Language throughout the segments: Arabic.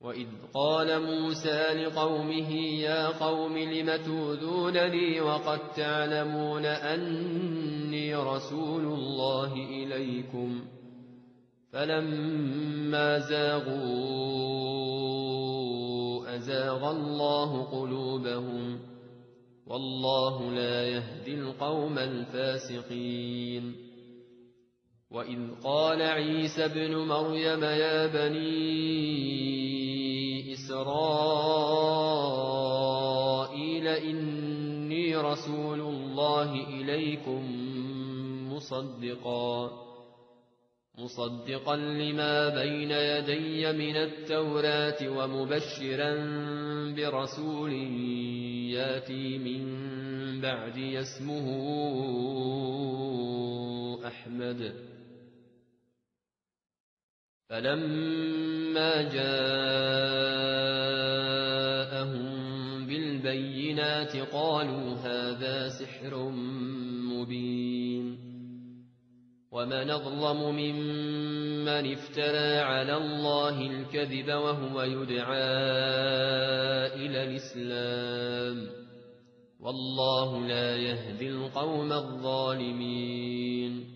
وإذ قال موسى لقومه يا قوم لم توذونني وقد تعلمون أني رسول الله إليكم فلما زاغوا أزاغ الله قلوبهم والله لا يهدي القوم الفاسقين وإذ قال عيسى بن مريم يا بني إسرائيل إني رسول الله إليكم مصدقا مصدقا لما بين يدي من التوراة ومبشرا برسول ياتي من بعد اسمه أحمد. فلما جاءهم بالبينات قالوا هذا سحر مبين ومن أظلم ممن افترى على الله الكذب وهو يدعى إلى الإسلام والله لا يهدي القوم الظالمين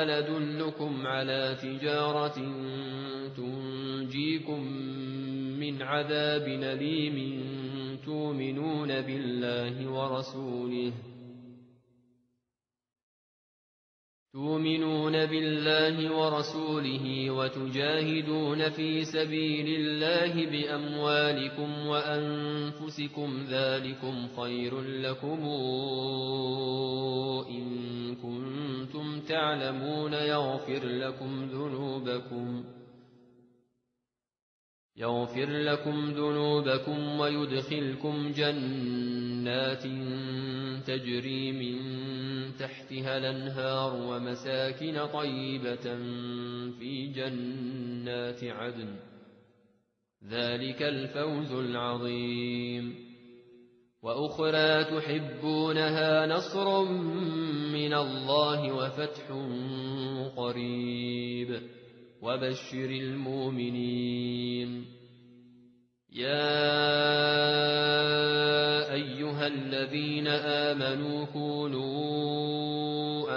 هل أدلكم على تجارة تنجيكم من عذاب نليم تؤمنون بالله ورسوله تؤمنون بالله ورسوله وتجاهدون في سبيل الله بأموالكم وأنفسكم ذلكم خير لكم إن كنتم تعلمون يغفر لكم ذنوبكم يغفر لكم ذنوبكم ويدخلكم جنات تجري من تحتها الأنهار ومساكن طيبة في جنات عدن. ذلك الفوز العظيم. وأخرى تحبونها نصر من الله وفتح قريب. وبشر المؤمنين. يا أيها الذين آمنوا كونوا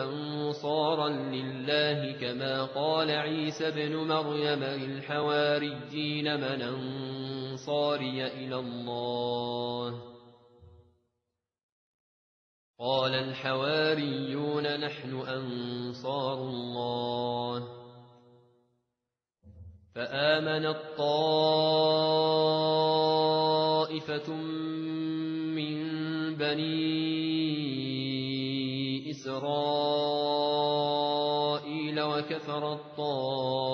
أنصارا لله كما قال عيسى بن مريم للحواريين من أنصاري إلى الله. قال الحواريون نحن أنصار الله. فآمنت طائفة من بني إسرائيل وكفر الطائفة